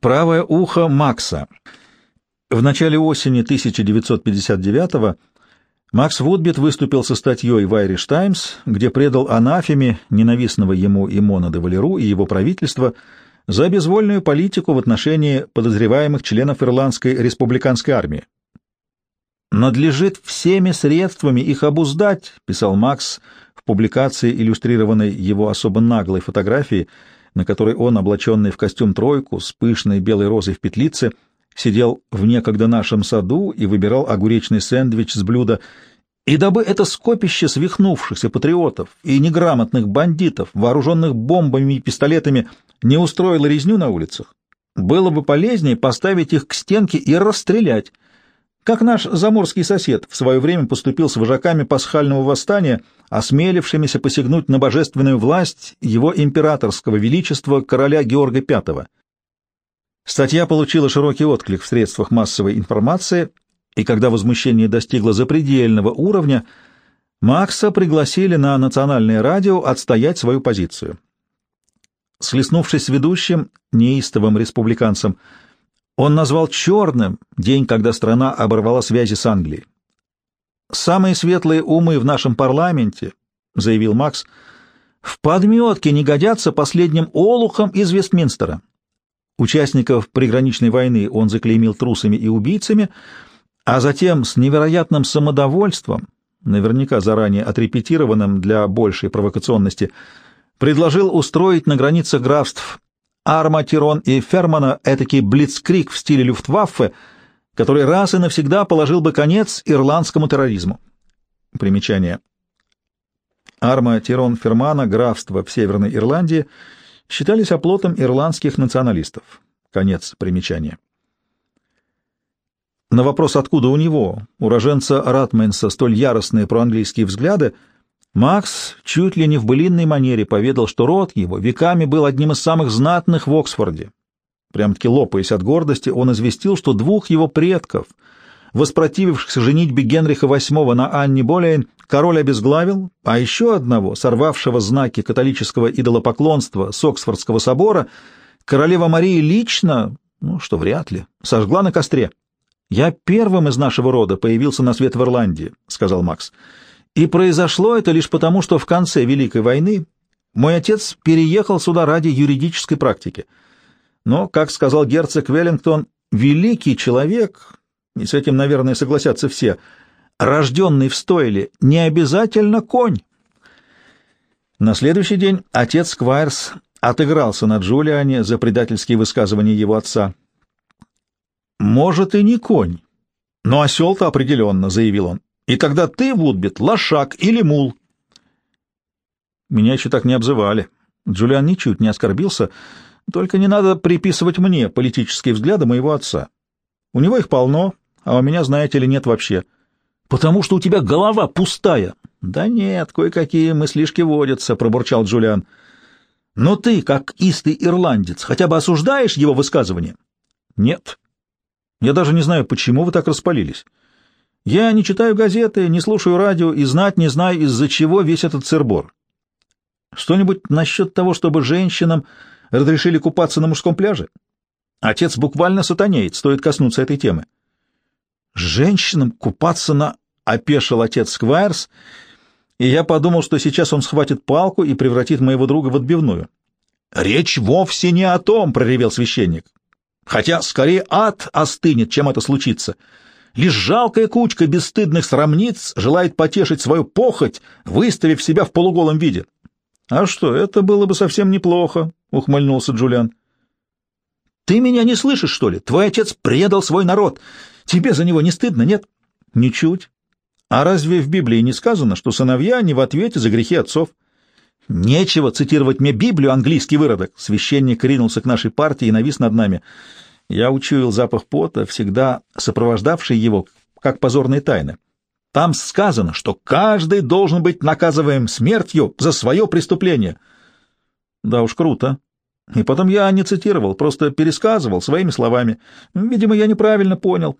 Правое ухо Макса. В начале осени 1959-го Макс Вудбит выступил со статьей в Irish Times, где предал анафеме ненавистного ему Имона де Валеру и его правительство за безвольную политику в отношении подозреваемых членов Ирландской республиканской армии. «Надлежит всеми средствами их обуздать», — писал Макс в публикации, иллюстрированной его особо наглой фотографией, на которой он, облаченный в костюм тройку, с пышной белой розой в петлице, сидел в некогда нашем саду и выбирал огуречный сэндвич с блюда, и дабы это скопище свихнувшихся патриотов и неграмотных бандитов, вооруженных бомбами и пистолетами, не устроило резню на улицах, было бы полезнее поставить их к стенке и расстрелять, как наш заморский сосед в свое время поступил с вожаками пасхального восстания, осмелившимися посягнуть на божественную власть его императорского величества короля Георга V. Статья получила широкий отклик в средствах массовой информации, и когда возмущение достигло запредельного уровня, Макса пригласили на национальное радио отстоять свою позицию. Слеснувшись с ведущим, неистовым республиканцем, он назвал черным день, когда страна оборвала связи с Англией. «Самые светлые умы в нашем парламенте», — заявил Макс, — «в подметке не годятся последним олухом из Вестминстера». Участников приграничной войны он заклеймил трусами и убийцами, а затем с невероятным самодовольством, наверняка заранее отрепетированным для большей провокационности, предложил устроить на границах графств Арма, Тирон и Фермана этакий блицкрик в стиле Люфтваффе, который раз и навсегда положил бы конец ирландскому терроризму. Примечание. Арма, Тирон, Фермана, графство в Северной Ирландии, считались оплотом ирландских националистов. Конец примечания. На вопрос, откуда у него, уроженца Ратменса, столь яростные проанглийские взгляды, Макс чуть ли не в былинной манере поведал, что род его веками был одним из самых знатных в Оксфорде. Прям-таки лопаясь от гордости, он известил, что двух его предков, воспротивившихся женитьбе Генриха VIII на Анне Болейн, король обезглавил, а еще одного, сорвавшего знаки католического идолопоклонства с Оксфордского собора, королева Мария лично, ну, что вряд ли, сожгла на костре. «Я первым из нашего рода появился на свет в Ирландии», — сказал Макс. И произошло это лишь потому, что в конце Великой войны мой отец переехал сюда ради юридической практики. Но, как сказал герцог Веллингтон, великий человек, и с этим, наверное, согласятся все, рожденный в стойле, не обязательно конь. На следующий день отец Квайрс отыгрался на Джулиане за предательские высказывания его отца. «Может, и не конь, но осел-то определенно», — заявил он. И тогда ты, Вудбит, лошак или мул. Меня еще так не обзывали. Джулиан ничуть не оскорбился. Только не надо приписывать мне политические взгляды моего отца. У него их полно, а у меня, знаете ли, нет вообще. Потому что у тебя голова пустая. Да нет, кое-какие мыслишки водятся, пробурчал Джулиан. Но ты, как истый ирландец, хотя бы осуждаешь его высказывание? Нет. Я даже не знаю, почему вы так распалились. Я не читаю газеты, не слушаю радио и знать не знаю, из-за чего весь этот цирбор. Что-нибудь насчет того, чтобы женщинам разрешили купаться на мужском пляже? Отец буквально сатанеет, стоит коснуться этой темы. Женщинам купаться на... Опешил отец Сквайрс, и я подумал, что сейчас он схватит палку и превратит моего друга в отбивную. «Речь вовсе не о том», — проревел священник. «Хотя скорее ад остынет, чем это случится». Лишь жалкая кучка бесстыдных срамниц желает потешить свою похоть, выставив себя в полуголом виде. — А что, это было бы совсем неплохо, — ухмыльнулся Джулиан. — Ты меня не слышишь, что ли? Твой отец предал свой народ. Тебе за него не стыдно, нет? — Ничуть. А разве в Библии не сказано, что сыновья не в ответе за грехи отцов? — Нечего цитировать мне Библию, английский выродок. Священник ринулся к нашей партии и навис над нами. — я учуял запах пота, всегда сопровождавший его, как позорные тайны. Там сказано, что каждый должен быть наказываем смертью за свое преступление. Да уж круто. И потом я не цитировал, просто пересказывал своими словами. Видимо, я неправильно понял.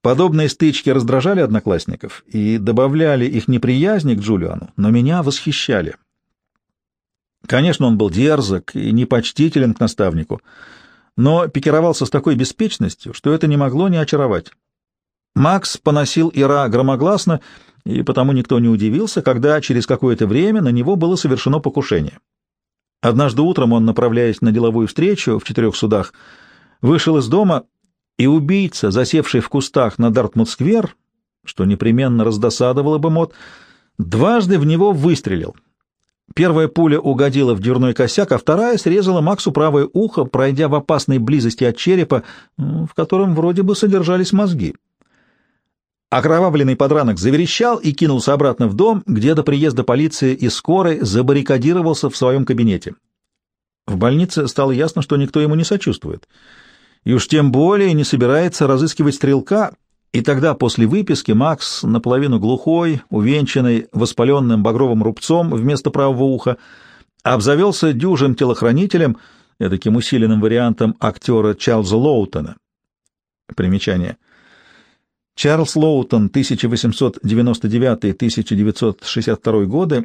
Подобные стычки раздражали одноклассников и добавляли их неприязни к Джулиану, но меня восхищали. Конечно, он был дерзок и непочтителен к наставнику, но пикировался с такой беспечностью, что это не могло не очаровать. Макс поносил Ира громогласно, и потому никто не удивился, когда через какое-то время на него было совершено покушение. Однажды утром он, направляясь на деловую встречу в четырех судах, вышел из дома, и убийца, засевший в кустах на Дартмут-сквер, что непременно раздосадовало бы Мот, дважды в него выстрелил. Первая пуля угодила в дверной косяк, а вторая срезала Максу правое ухо, пройдя в опасной близости от черепа, в котором вроде бы содержались мозги. Окровавленный подранок заверещал и кинулся обратно в дом, где до приезда полиции и скорой забаррикадировался в своем кабинете. В больнице стало ясно, что никто ему не сочувствует. И уж тем более не собирается разыскивать стрелка, и тогда после выписки Макс, наполовину глухой, увенчанный воспаленным багровым рубцом вместо правого уха, обзавелся дюжим телохранителем, таким усиленным вариантом актера Чарльза Лоутона. Примечание — Чарльз Лоутон, 1899-1962 годы,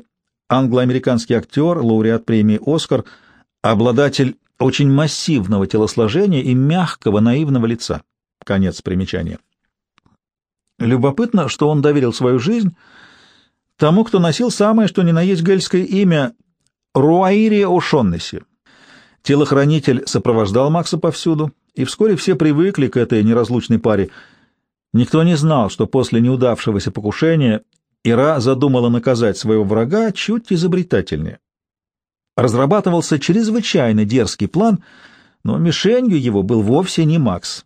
англо-американский актер, лауреат премии «Оскар», обладатель очень массивного телосложения и мягкого наивного лица. Конец примечания. Любопытно, что он доверил свою жизнь тому, кто носил самое, что ни на есть гельское имя Руаирия Ошоннеси. Телохранитель сопровождал Макса повсюду, и вскоре все привыкли к этой неразлучной паре — Никто не знал, что после неудавшегося покушения Ира задумала наказать своего врага чуть изобретательнее. Разрабатывался чрезвычайно дерзкий план, но мишенью его был вовсе не Макс.